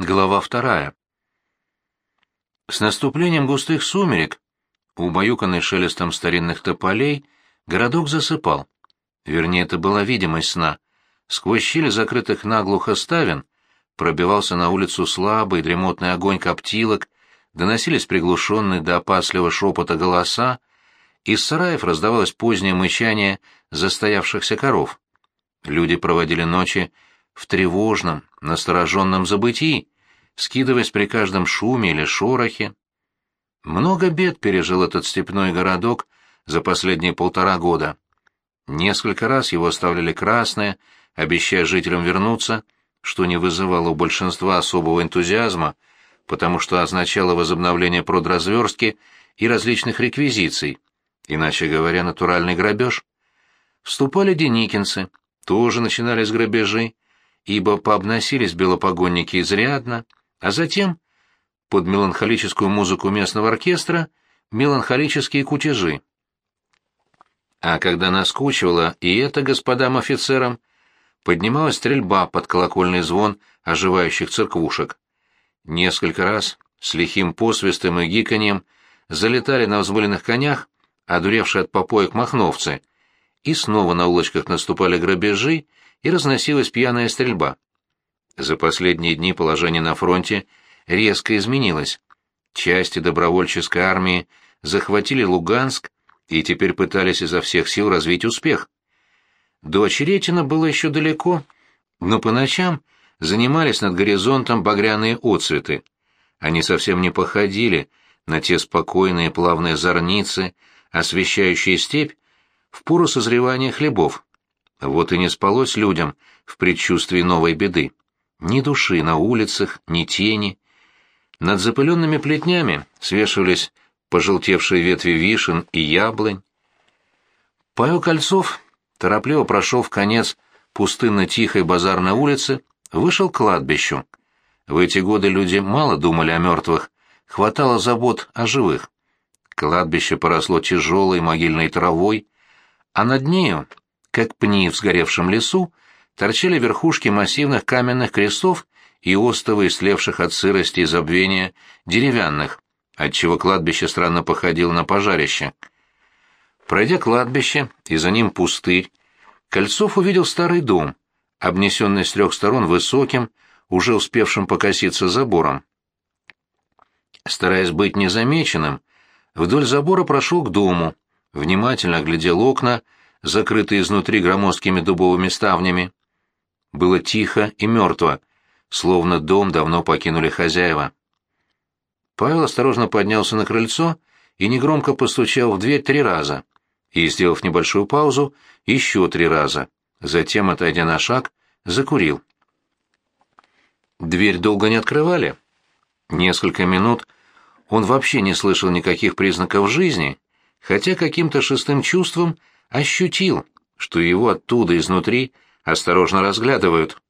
Глава вторая. С наступлением густых сумерек, убаюканный шелестом старинных тополей, городок засыпал. Вернее, это была видимость сна. Сквозь щели закрытых наглухо ставен пробивался на улицу слабый дремотный огонь коптилок, доносились приглушенные до опасливого шепота голоса, из сараев раздавалось позднее мычание застоявшихся коров. Люди проводили ночи в тревожном, настороженном забытии, скидываясь при каждом шуме или шорохе. Много бед пережил этот степной городок за последние полтора года. Несколько раз его оставляли красные, обещая жителям вернуться, что не вызывало у большинства особого энтузиазма, потому что означало возобновление продразверстки и различных реквизиций, иначе говоря, натуральный грабеж. Вступали деникинцы, тоже начинались грабежи, ибо пообносились белопогонники изрядно, а затем, под меланхолическую музыку местного оркестра, меланхолические кутежи. А когда наскучивало и это господам офицерам, поднималась стрельба под колокольный звон оживающих церквушек. Несколько раз с лихим посвистом и гиканьем залетали на взмыленных конях одуревшие от попоек махновцы, и снова на улочках наступали грабежи и разносилась пьяная стрельба. За последние дни положение на фронте резко изменилось. Части добровольческой армии захватили Луганск и теперь пытались изо всех сил развить успех. До Очеретина было еще далеко, но по ночам занимались над горизонтом багряные отцветы. Они совсем не походили на те спокойные плавные зорницы, освещающие степь в пору созревания хлебов. Вот и не спалось людям в предчувствии новой беды. Ни души на улицах, ни тени. Над запыленными плетнями свешивались пожелтевшие ветви вишен и яблонь. Павел Кольцов торопливо прошел в конец пустынно-тихой базарной улицы, вышел к кладбищу. В эти годы люди мало думали о мертвых, хватало забот о живых. Кладбище поросло тяжелой могильной травой, а над нею как пни в сгоревшем лесу, торчали верхушки массивных каменных крестов и остовы слевших от сырости и забвения деревянных, отчего кладбище странно походило на пожарище. Пройдя кладбище и за ним пустырь, Кольцов увидел старый дом, обнесенный с трех сторон высоким, уже успевшим покоситься забором. Стараясь быть незамеченным, вдоль забора прошел к дому, внимательно оглядел окна, закрытые изнутри громоздкими дубовыми ставнями. Было тихо и мертво, словно дом давно покинули хозяева. Павел осторожно поднялся на крыльцо и негромко постучал в дверь три раза, и, сделав небольшую паузу, еще три раза. Затем, отойдя на шаг, закурил. Дверь долго не открывали. Несколько минут он вообще не слышал никаких признаков жизни, хотя каким-то шестым чувством ощутил, что его оттуда изнутри осторожно разглядывают.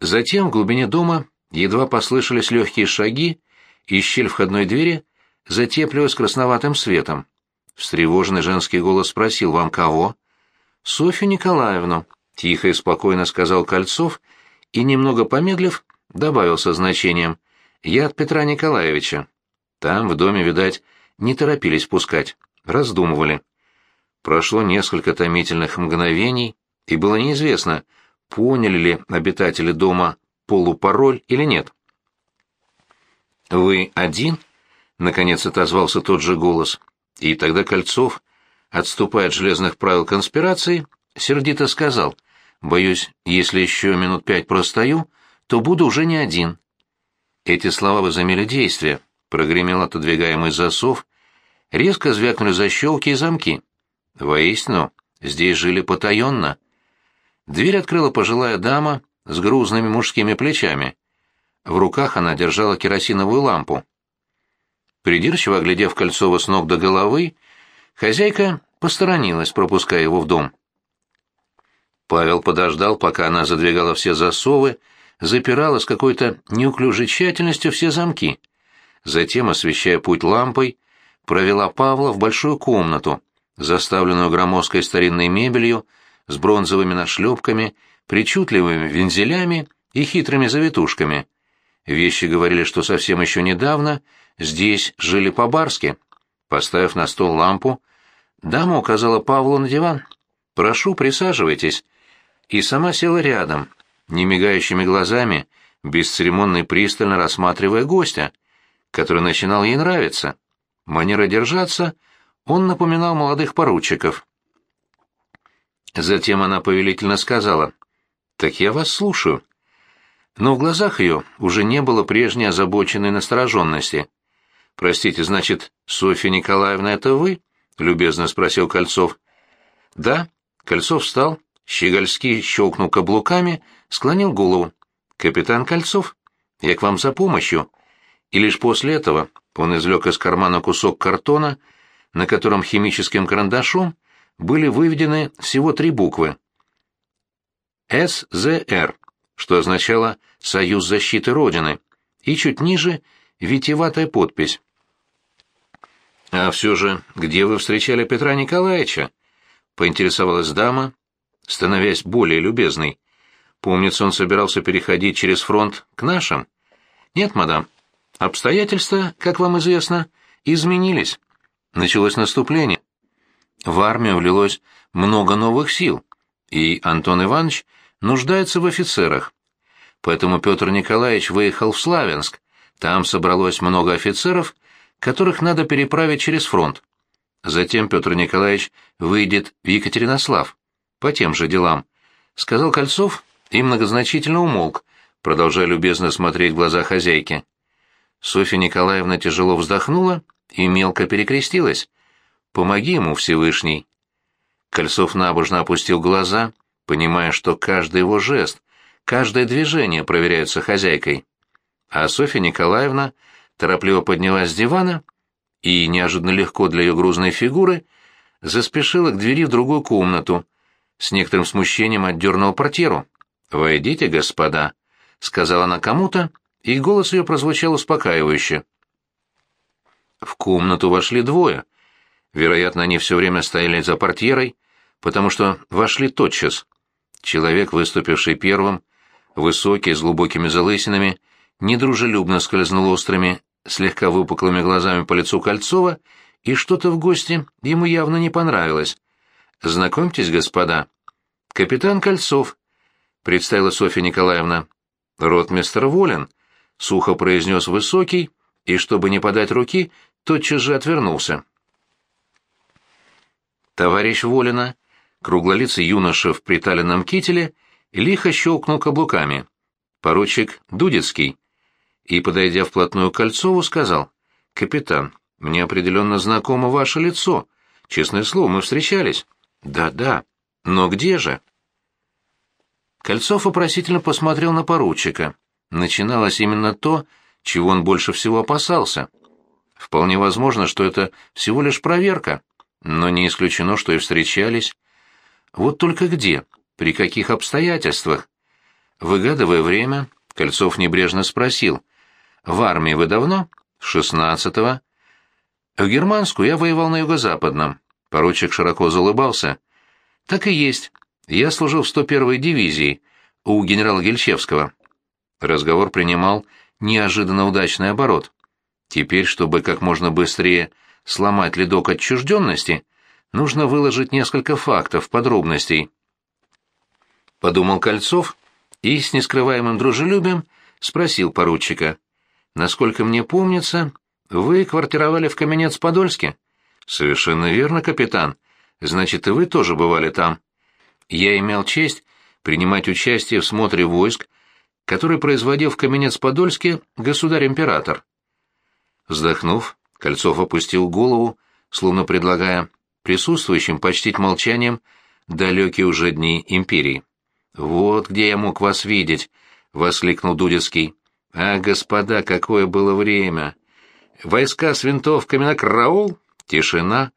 Затем в глубине дома едва послышались легкие шаги, и щель входной двери затеплилась красноватым светом. Встревоженный женский голос спросил, «Вам кого?» «Софью Николаевну», — тихо и спокойно сказал Кольцов, и, немного помедлив, добавил со значением, «Я от Петра Николаевича». Там, в доме, видать, не торопились пускать, раздумывали. Прошло несколько томительных мгновений, и было неизвестно, поняли ли обитатели дома полупароль или нет. «Вы один?» — наконец отозвался тот же голос. И тогда Кольцов, отступая от железных правил конспирации, сердито сказал, «Боюсь, если еще минут пять простою, то буду уже не один». Эти слова возымели действие. Прогремел отодвигаемый засов, резко звякнули защелки и замки. Воистину, здесь жили потаенно. Дверь открыла пожилая дама с грузными мужскими плечами. В руках она держала керосиновую лампу. Придирчиво оглядев Кольцова с ног до головы, хозяйка посторонилась, пропуская его в дом. Павел подождал, пока она задвигала все засовы, запирала с какой-то неуклюжей тщательностью все замки. Затем, освещая путь лампой, провела Павла в большую комнату, заставленную громоздкой старинной мебелью, с бронзовыми нашлепками, причудливыми вензелями и хитрыми завитушками. Вещи говорили, что совсем еще недавно здесь жили по-барски. Поставив на стол лампу, дама указала Павлу на диван. «Прошу, присаживайтесь». И сама села рядом, немигающими глазами, бесцеремонно и пристально рассматривая гостя, который начинал ей нравиться. Манера держаться он напоминал молодых поручиков. Затем она повелительно сказала, «Так я вас слушаю». Но в глазах ее уже не было прежней озабоченной настороженности. «Простите, значит, Софья Николаевна, это вы?» — любезно спросил Кольцов. «Да». Кольцов встал, щегольски щелкнул каблуками, склонил голову. «Капитан Кольцов, я к вам за помощью». И лишь после этого он извлек из кармана кусок картона, на котором химическим карандашом были выведены всего три буквы. СЗР, что означало «Союз защиты Родины», и чуть ниже — витиеватая подпись. «А все же, где вы встречали Петра Николаевича?» — поинтересовалась дама, становясь более любезной. «Помнится, он собирался переходить через фронт к нашим?» «Нет, мадам. Обстоятельства, как вам известно, изменились. Началось наступление. В армию влилось много новых сил, и Антон Иванович нуждается в офицерах. Поэтому Петр Николаевич выехал в Славянск. Там собралось много офицеров, которых надо переправить через фронт. Затем Петр Николаевич выйдет в Екатеринослав. По тем же делам. Сказал Кольцов и многозначительно умолк, продолжая любезно смотреть в глаза хозяйки. Софья Николаевна тяжело вздохнула и мелко перекрестилась. «Помоги ему, Всевышний!» Кольцов набожно опустил глаза, понимая, что каждый его жест, каждое движение проверяются хозяйкой. А Софья Николаевна торопливо поднялась с дивана и, неожиданно легко для ее грузной фигуры, заспешила к двери в другую комнату, с некоторым смущением отдернула портьеру. «Войдите, господа», — сказала она кому-то, и голос ее прозвучал успокаивающе. В комнату вошли двое. Вероятно, они все время стояли за портьерой, потому что вошли тотчас. Человек, выступивший первым, высокий, с глубокими залысинами, недружелюбно скользнул острыми, слегка выпуклыми глазами по лицу Кольцова, и что-то в гости ему явно не понравилось. «Знакомьтесь, господа. Капитан Кольцов», — представила Софья Николаевна. «Ротмистер Волин», — сухо произнес Высокий, и, чтобы не подать руки, тотчас же отвернулся. Товарищ Волина, круглолицый юноша в приталенном кителе, лихо щелкнул каблуками. Поручик Дудецкий. И, подойдя вплотную к Кольцову, сказал, «Капитан, мне определенно знакомо ваше лицо. Честное слово, мы встречались». «Да-да. Но где же?» Кольцов вопросительно посмотрел на поручика. Начиналось именно то, чего он больше всего опасался. Вполне возможно, что это всего лишь проверка, но не исключено, что и встречались. Вот только где, при каких обстоятельствах? Выгадывая время, Кольцов небрежно спросил. «В армии вы давно?» «Шестнадцатого». «В германскую я воевал на юго-западном». Поручик широко заулыбался. «Так и есть. Я служил в 101-й дивизии у генерала Гельчевского». Разговор принимал неожиданно удачный оборот. Теперь, чтобы как можно быстрее сломать ледок отчужденности, нужно выложить несколько фактов, подробностей. Подумал Кольцов и с нескрываемым дружелюбием спросил поручика. «Насколько мне помнится, вы квартировали в Каменец-Подольске?» «Совершенно верно, капитан. Значит, и вы тоже бывали там?» «Я имел честь принимать участие в смотре войск который производил в Каменец-Подольске государь-император. Вздохнув, Кольцов опустил голову, словно предлагая присутствующим почтить молчанием далекие уже дни империи. «Вот где я мог вас видеть!» — воскликнул Дудецкий. «А, господа, какое было время! Войска с винтовками на караул, тишина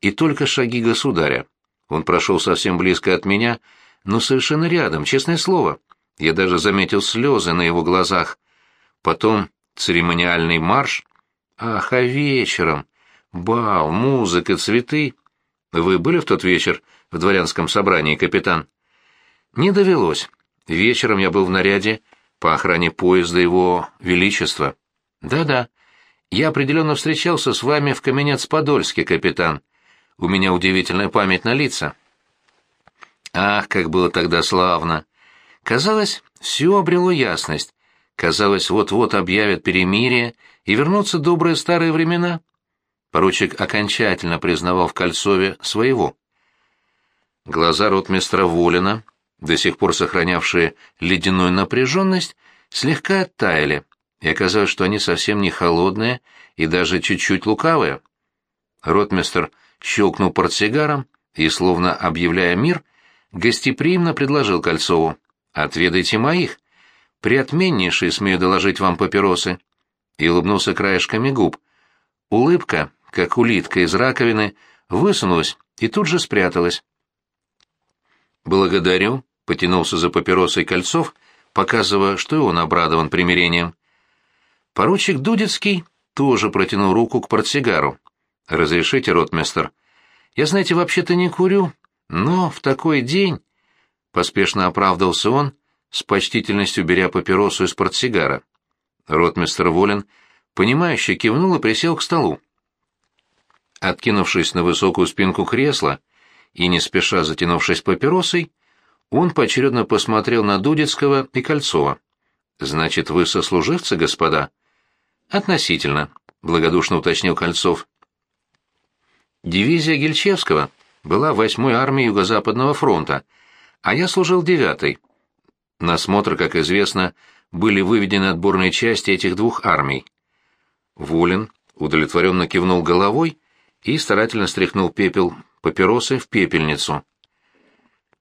и только шаги государя. Он прошел совсем близко от меня, но совершенно рядом, честное слово. Я даже заметил слезы на его глазах. Потом церемониальный марш. Ах, а вечером? Бал, музыка, цветы. Вы были в тот вечер в дворянском собрании, капитан? Не довелось. Вечером я был в наряде по охране поезда его величества. Да-да, я определенно встречался с вами в Каменец-Подольске, капитан. У меня удивительная память на лица. Ах, как было тогда славно! Казалось, все обрело ясность. Казалось, вот-вот объявят перемирие и вернутся добрые старые времена. Поручик окончательно признавал в Кольцове своего. Глаза ротмистра Волина, до сих пор сохранявшие ледяную напряженность, слегка оттаяли, и оказалось, что они совсем не холодные и даже чуть-чуть лукавые. Ротмистр щелкнул портсигаром и, словно объявляя мир, гостеприимно предложил Кольцову «Отведайте моих, приотменнейшие, смею доложить вам папиросы», и улыбнулся краешками губ. Улыбка, как улитка из раковины, высунулась и тут же спряталась. «Благодарю», — потянулся за папиросой Кольцов, показывая, что и он обрадован примирением. Поручик Дудецкий тоже протянул руку к портсигару. «Разрешите, ротмистер? Я, знаете, вообще-то не курю, но в такой день...» Поспешно оправдался он, с почтительностью беря папиросу из портсигара. Ротмистер Волин, понимающе кивнул и присел к столу. Откинувшись на высокую спинку кресла и не спеша затянувшись папиросой, он поочередно посмотрел на Дудецкого и Кольцова. «Значит, вы сослуживцы, господа?» «Относительно», — благодушно уточнил Кольцов. «Дивизия Гельчевского была восьмой армией Юго-Западного фронта, а я служил девятой. На смотр, как известно, были выведены отборные части этих двух армий». Волин удовлетворенно кивнул головой и старательно стряхнул пепел папиросы в пепельницу.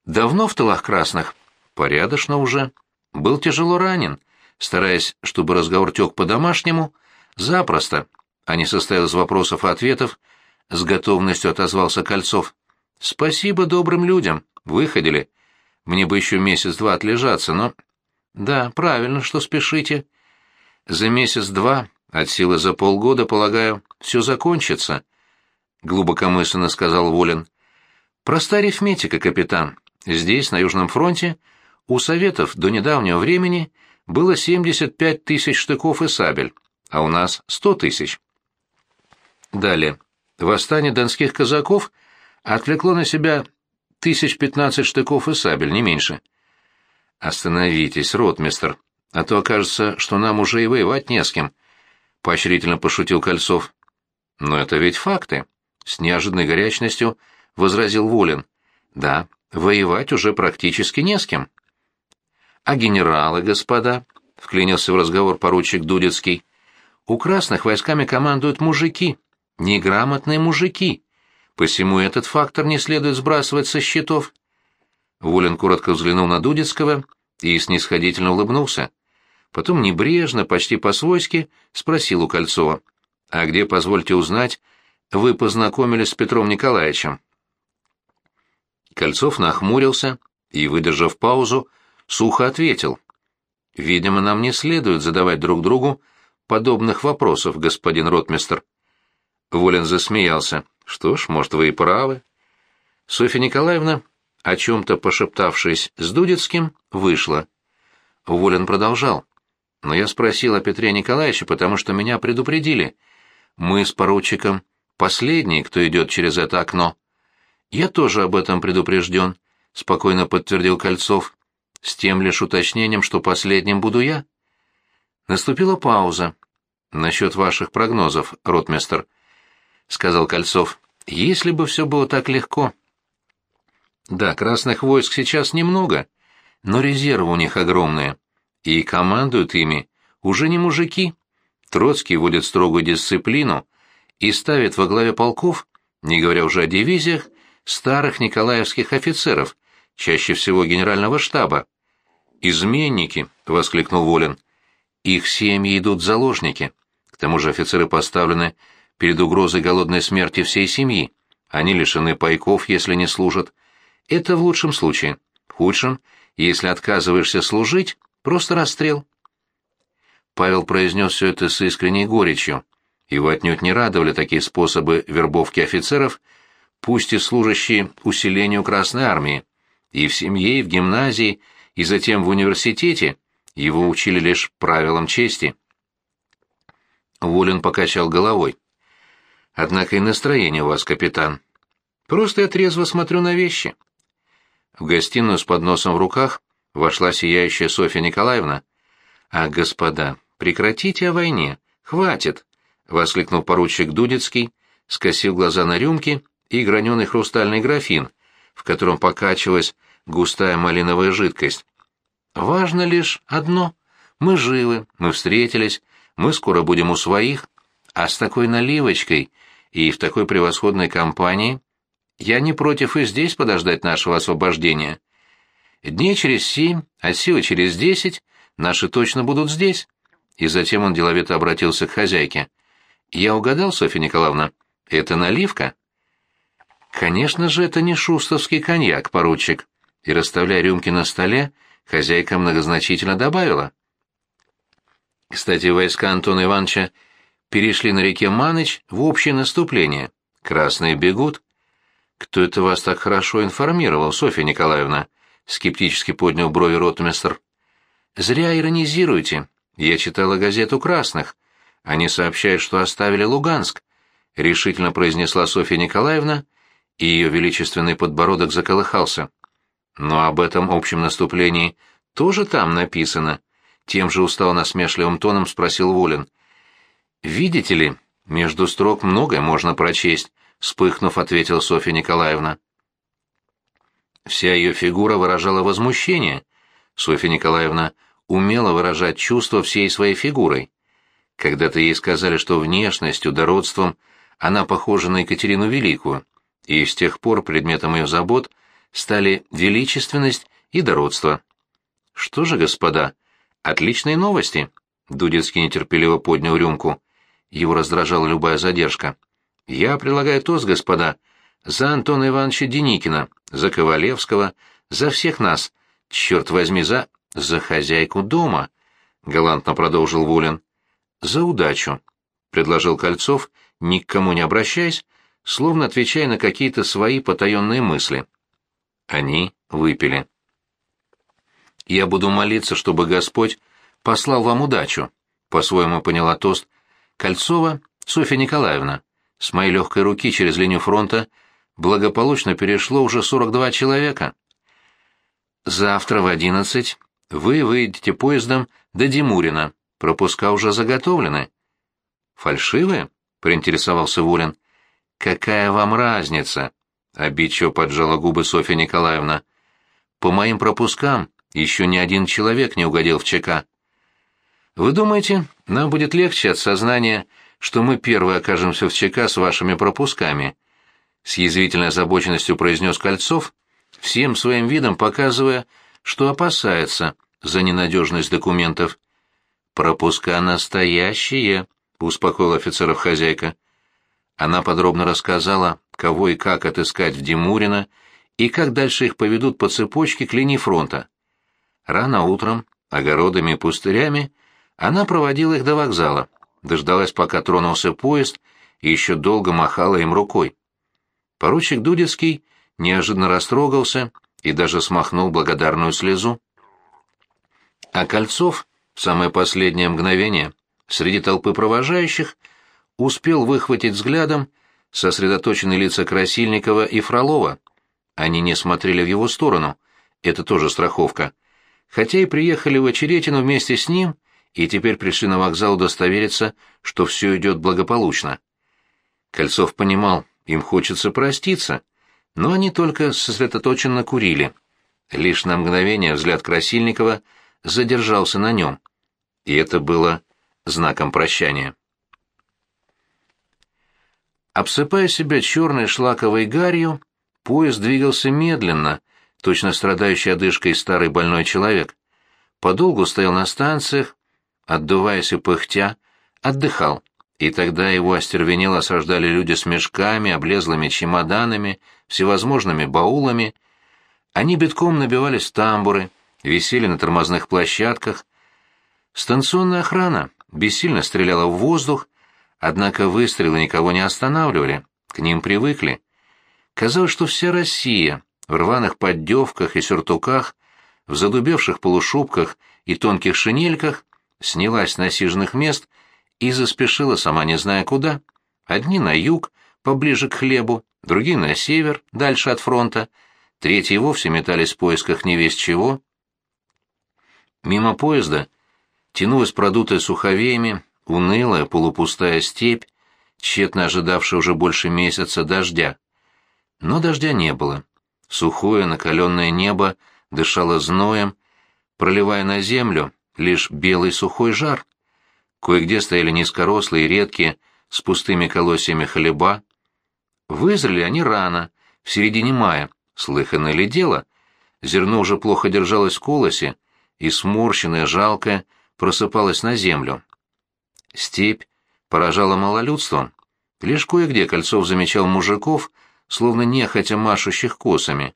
«Давно в тылах красных?» «Порядочно уже. Был тяжело ранен. Стараясь, чтобы разговор тек по-домашнему, запросто, а не состоял из вопросов и ответов, с готовностью отозвался Кольцов. «Спасибо добрым людям. Выходили. Мне бы еще месяц-два отлежаться, но...» «Да, правильно, что спешите. За месяц-два, от силы за полгода, полагаю, все закончится», — глубокомысленно сказал Волин. «Простая арифметика, капитан. Здесь, на Южном фронте, у Советов до недавнего времени было 75 тысяч штыков и сабель, а у нас 100 тысяч». Далее. Восстание донских казаков отвлекло на себя тысяч пятнадцать штыков и сабель, не меньше. «Остановитесь, ротмистр, а то окажется, что нам уже и воевать не с кем», — поощрительно пошутил Кольцов. «Но это ведь факты». С неожиданной горячностью возразил Волин. Да, воевать уже практически не с кем. А генералы, господа, вклинился в разговор поручик Дудецкий, у красных войсками командуют мужики, неграмотные мужики. Посему этот фактор не следует сбрасывать со счетов. Волин коротко взглянул на Дудецкого и снисходительно улыбнулся. Потом небрежно, почти по-свойски, спросил у Кольцова. «А где, позвольте узнать, вы познакомились с Петром Николаевичем?» Кольцов нахмурился и, выдержав паузу, сухо ответил. «Видимо, нам не следует задавать друг другу подобных вопросов, господин ротмистр». Волин засмеялся. «Что ж, может, вы и правы». Софья Николаевна, о чем-то пошептавшись с Дудецким, вышла. Волин продолжал. «Но я спросил о Петре Николаевиче, потому что меня предупредили. Мы с поручиком последний, кто идет через это окно. Я тоже об этом предупрежден, — спокойно подтвердил Кольцов, с тем лишь уточнением, что последним буду я. Наступила пауза. Насчет ваших прогнозов, ротмистер, — сказал Кольцов. Если бы все было так легко. Да, красных войск сейчас немного, но резервы у них огромные, и командуют ими уже не мужики. Троцкий вводит строгую дисциплину, и ставит во главе полков, не говоря уже о дивизиях, старых николаевских офицеров, чаще всего генерального штаба. «Изменники!» — воскликнул Волин. «Их семьи идут заложники. К тому же офицеры поставлены перед угрозой голодной смерти всей семьи. Они лишены пайков, если не служат. Это в лучшем случае. В худшем, если отказываешься служить, просто расстрел». Павел произнес все это с искренней горечью. Его отнюдь не радовали такие способы вербовки офицеров, пусть и служащие усилению Красной Армии. И в семье, и в гимназии, и затем в университете его учили лишь правилам чести. Волин покачал головой. «Однако и настроение у вас, капитан. Просто я трезво смотрю на вещи». В гостиную с подносом в руках вошла сияющая Софья Николаевна. «А, господа, прекратите о войне. Хватит!» — воскликнул поручик Дудецкий, скосив глаза на рюмки и граненый хрустальный графин, в котором покачивалась густая малиновая жидкость. «Важно лишь одно. Мы живы, мы встретились, мы скоро будем у своих, а с такой наливочкой и в такой превосходной компании я не против и здесь подождать нашего освобождения. Дней через семь, а силы через десять наши точно будут здесь». И затем он деловито обратился к хозяйке. «Я угадал, Софья Николаевна, это наливка?» «Конечно же, это не шустовский коньяк, поручик». И, расставляя рюмки на столе, хозяйка многозначительно добавила. Кстати, войска Антона Ивановича перешли на реке Маныч в общее наступление. Красные бегут. Кто это вас так хорошо информировал, Софья Николаевна? Скептически поднял брови ротмистр. Зря иронизируете. Я читала газету «Красных». Они сообщают, что оставили Луганск, — решительно произнесла Софья Николаевна, и ее величественный подбородок заколыхался. Но об этом общем наступлении тоже там написано. Тем же устало насмешливым тоном спросил Волин. «Видите ли, между строк многое можно прочесть», — вспыхнув, ответила Софья Николаевна. Вся ее фигура выражала возмущение. Софья Николаевна умела выражать чувства всей своей фигурой. Когда-то ей сказали, что внешностью, дородством она похожа на Екатерину Великую, и с тех пор предметом ее забот стали величественность и дородство. Что же, господа, отличные новости. Дудецкий нетерпеливо поднял рюмку. Его раздражала любая задержка. Я предлагаю тост, господа, за Антона Ивановича Деникина, за Ковалевского, за всех нас. Черт возьми, за... за хозяйку дома, — галантно продолжил Вулин. За удачу, — предложил Кольцов, ни к кому не обращаясь, словно отвечая на какие-то свои потаенные мысли. Они выпили. «Я буду молиться, чтобы Господь послал вам удачу», — по-своему поняла тост Кольцова Софья Николаевна. С моей легкой руки через линию фронта благополучно перешло уже 42 человека. Завтра в одиннадцать вы выйдете поездом до Димурина. Пропуска уже заготовлены. Фальшивые? поинтересовался Волин. Какая вам разница? Обидчиво поджала губы Софья Николаевна. По моим пропускам еще ни один человек не угодил в ЧК. Вы думаете, нам будет легче от сознания, что мы первые окажемся в ЧК с вашими пропусками? С язвительной озабоченностью произнес Кольцов, всем своим видом показывая, что опасается за ненадежность документов. «Пропуска настоящие», — успокоила офицеров хозяйка. Она подробно рассказала, кого и как отыскать в Димурино, и как дальше их поведут по цепочке к линии фронта. Рано утром, огородами и пустырями, она проводила их до вокзала, дождалась, пока тронулся поезд, и еще долго махала им рукой. Поручик Дудецкий неожиданно растрогался и даже смахнул благодарную слезу. А Кольцов в самое последнее мгновение среди толпы провожающих успел выхватить взглядом сосредоточенные лица Красильникова и Фролова. Они не смотрели в его сторону, это тоже страховка. Хотя и приехали в Очеретину вместе с ним, и теперь пришли на вокзал удостовериться, что все идет благополучно. Кольцов понимал, им хочется проститься, но они только сосредоточенно курили. Лишь на мгновение взгляд Красильникова — задержался на нем. И это было знаком прощания. Обсыпая себя черной шлаковой гарью, поезд двигался медленно, точно страдающий одышкой старый больной человек. Подолгу стоял на станциях, отдуваясь и пыхтя, отдыхал, и тогда его остервенело осаждали люди с мешками, облезлыми чемоданами, всевозможными баулами. Они битком набивались тамбуры, висели на тормозных площадках. Станционная охрана бессильно стреляла в воздух, однако выстрелы никого не останавливали, к ним привыкли. Казалось, что вся Россия в рваных поддевках и сюртуках, в задубевших полушубках и тонких шинельках, снялась с насиженных мест и заспешила сама не зная куда. Одни на юг, поближе к хлебу, другие на север, дальше от фронта, третьи вовсе метались в поисках невесть чего. Мимо поезда тянулась продутая суховеями, унылая полупустая степь, тщетно ожидавшая уже больше месяца дождя. Но дождя не было. Сухое накаленное небо дышало зноем, проливая на землю лишь белый сухой жар. Кое-где стояли низкорослые, редкие, с пустыми колосьями хлеба. Вызрели они рано, в середине мая, слыханное ли дело. Зерно уже плохо держалось в колосе, и сморщенное, жалкое, просыпалось на землю. Степь поражала малолюдством. Лишь кое-где Кольцов замечал мужиков, словно нехотя машущих косами.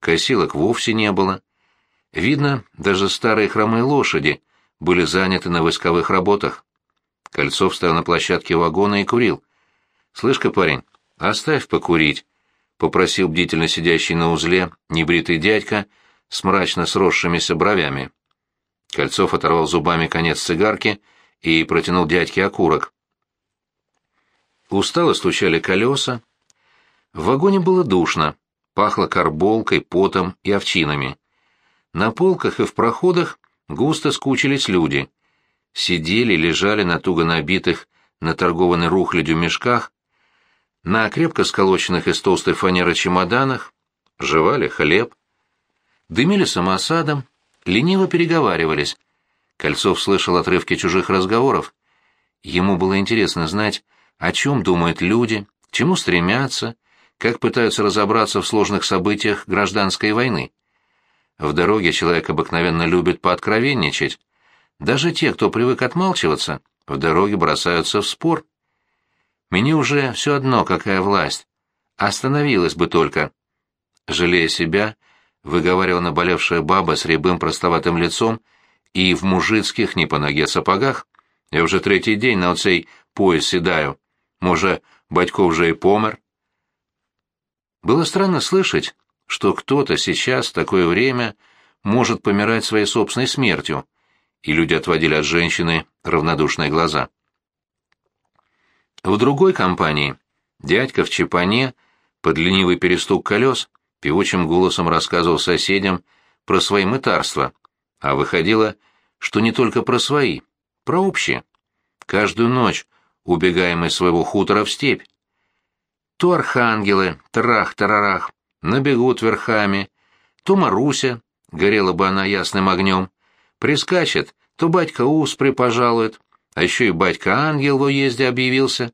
Косилок вовсе не было. Видно, даже старые хромые лошади были заняты на войсковых работах. Кольцов стоял на площадке вагона и курил. «Слышь-ка, парень, оставь покурить», — попросил бдительно сидящий на узле небритый дядька с мрачно сросшимися бровями. Кольцов оторвал зубами конец цигарки и протянул дядьке окурок. Устало стучали колеса. В вагоне было душно, пахло карболкой, потом и овчинами. На полках и в проходах густо скучились люди. Сидели, лежали на туго набитых, наторгованной рухлядью мешках, на крепко сколоченных из толстой фанеры чемоданах, жевали хлеб. Дымили самосадом, лениво переговаривались. Кольцов слышал отрывки чужих разговоров. Ему было интересно знать, о чем думают люди, чему стремятся, как пытаются разобраться в сложных событиях гражданской войны. В дороге человек обыкновенно любит пооткровенничать. Даже те, кто привык отмалчиваться, в дороге бросаются в спор. Мне уже все одно, какая власть. Остановилась бы только. Жалея себя, выговаривала наболевшая баба с рябым простоватым лицом и в мужицких не по ноге сапогах. Я уже третий день на оцей пояс седаю. Може, батько уже и помер. Было странно слышать, что кто-то сейчас, в такое время, может помирать своей собственной смертью, и люди отводили от женщины равнодушные глаза. В другой компании дядька в чепане, под ленивый перестук колес, певучим голосом рассказывал соседям про свои мытарства, а выходило, что не только про свои, про общие. Каждую ночь, убегаем из своего хутора в степь. То архангелы, трах-тарарах, набегут верхами, то Маруся, горела бы она ясным огнем, прискачет, то батька ус припожалует, а еще и батька-ангел в уезде объявился.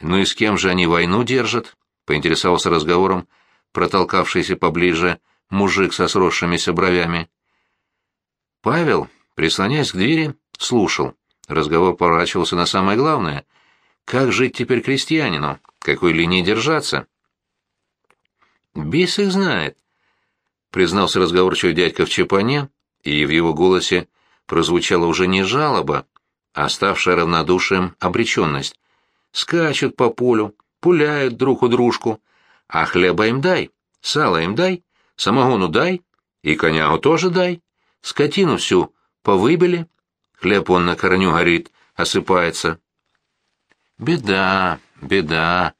Ну и с кем же они войну держат? Поинтересовался разговором протолкавшийся поближе мужик со сросшимися бровями. Павел, прислоняясь к двери, слушал. Разговор поворачивался на самое главное. Как жить теперь крестьянину? Какой линии держаться? Бес их знает, признался разговорчивый дядька в чепане, и в его голосе прозвучала уже не жалоба, а ставшая равнодушием обреченность. Скачут по полю, пуляют друг у дружку, а хлеба им дай, сала им дай, самогону дай, и конягу тоже дай, скотину всю повыбили, хлеб он на корню горит, осыпается. Беда, беда,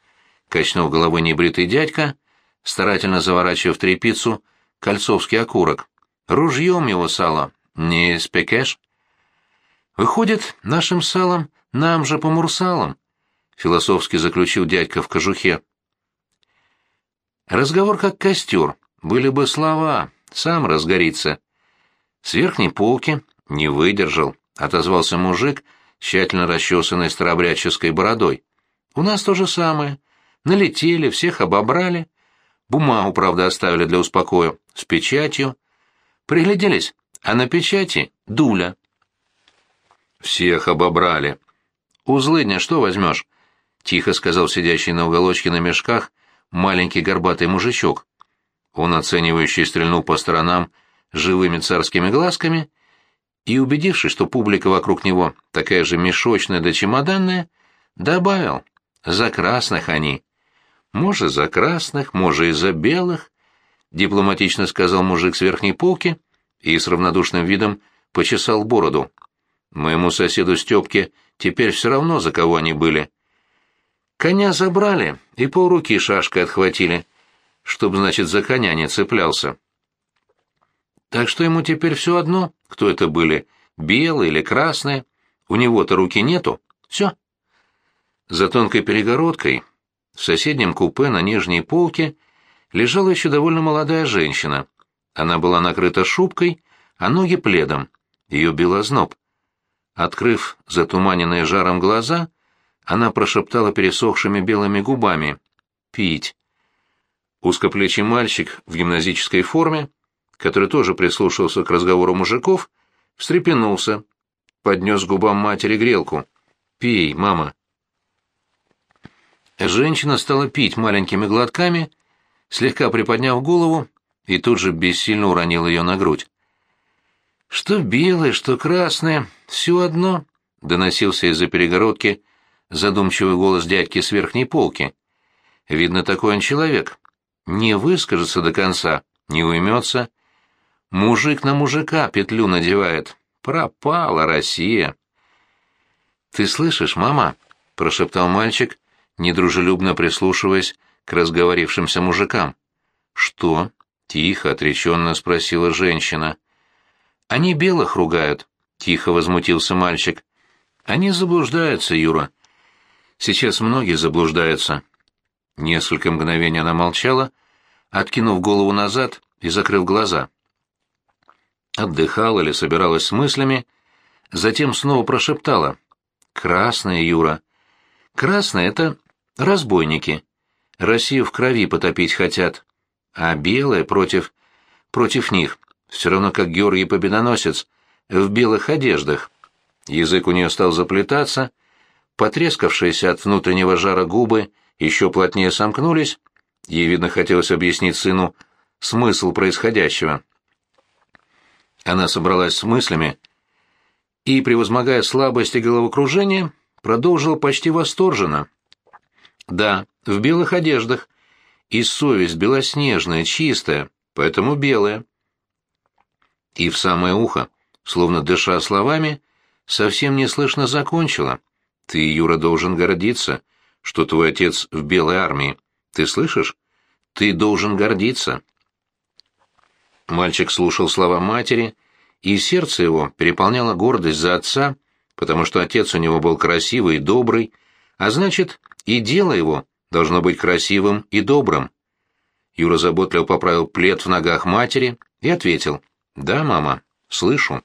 качнул головой небритый дядька старательно заворачивая в тряпицу кольцовский окурок. «Ружьем его сало, не спекешь?» «Выходит, нашим салом нам же по мурсалам», — философски заключил дядька в кожухе. Разговор как костер, были бы слова, сам разгорится. С верхней полки не выдержал, отозвался мужик, тщательно расчесанной старобрядческой бородой. «У нас то же самое. Налетели, всех обобрали, Бумагу, правда, оставили для успокоя, с печатью. Пригляделись, а на печати — дуля. Всех обобрали. У злыдня что возьмешь? Тихо сказал сидящий на уголочке на мешках маленький горбатый мужичок. Он оценивающий стрельнул по сторонам живыми царскими глазками и, убедившись, что публика вокруг него такая же мешочная да чемоданная, добавил «За красных они». Может, за красных, может, и за белых, — дипломатично сказал мужик с верхней полки и с равнодушным видом почесал бороду. Моему соседу Степке теперь все равно, за кого они были. Коня забрали и полруки шашкой отхватили, чтоб, значит, за коня не цеплялся. Так что ему теперь все одно, кто это были, белые или красные. У него-то руки нету. Все. За тонкой перегородкой в соседнем купе на нижней полке лежала еще довольно молодая женщина. Она была накрыта шубкой, а ноги пледом. Ее бил озноб. Открыв затуманенные жаром глаза, она прошептала пересохшими белыми губами. «Пить». Узкоплечий мальчик в гимназической форме, который тоже прислушался к разговору мужиков, встрепенулся, поднес губам матери грелку. «Пей, мама». Женщина стала пить маленькими глотками, слегка приподняв голову, и тут же бессильно уронил ее на грудь. «Что белое, что красное, все одно», — доносился из-за перегородки задумчивый голос дядьки с верхней полки. «Видно, такой он человек. Не выскажется до конца, не уймется. Мужик на мужика петлю надевает. Пропала Россия». «Ты слышишь, мама?» — прошептал мальчик, недружелюбно прислушиваясь к разговорившимся мужикам. «Что?» — тихо, отреченно спросила женщина. «Они белых ругают», — тихо возмутился мальчик. «Они заблуждаются, Юра. Сейчас многие заблуждаются». Несколько мгновений она молчала, откинув голову назад и закрыв глаза. Отдыхала или собиралась с мыслями, затем снова прошептала. «Красная, Юра. Красная — это разбойники. Россию в крови потопить хотят. А белые против... против них. Все равно как Георгий Победоносец в белых одеждах. Язык у нее стал заплетаться, потрескавшиеся от внутреннего жара губы еще плотнее сомкнулись. Ей, видно, хотелось объяснить сыну смысл происходящего. Она собралась с мыслями и, превозмогая слабость и головокружение, продолжила почти восторженно. Да, в белых одеждах. И совесть белоснежная, чистая, поэтому белая. И в самое ухо, словно дыша словами, совсем неслышно закончила. Ты, Юра, должен гордиться, что твой отец в белой армии. Ты слышишь? Ты должен гордиться. Мальчик слушал слова матери, и сердце его переполняло гордость за отца, потому что отец у него был красивый и добрый, а значит, и дело его должно быть красивым и добрым. Юра заботливо поправил плед в ногах матери и ответил. «Да, мама, слышу».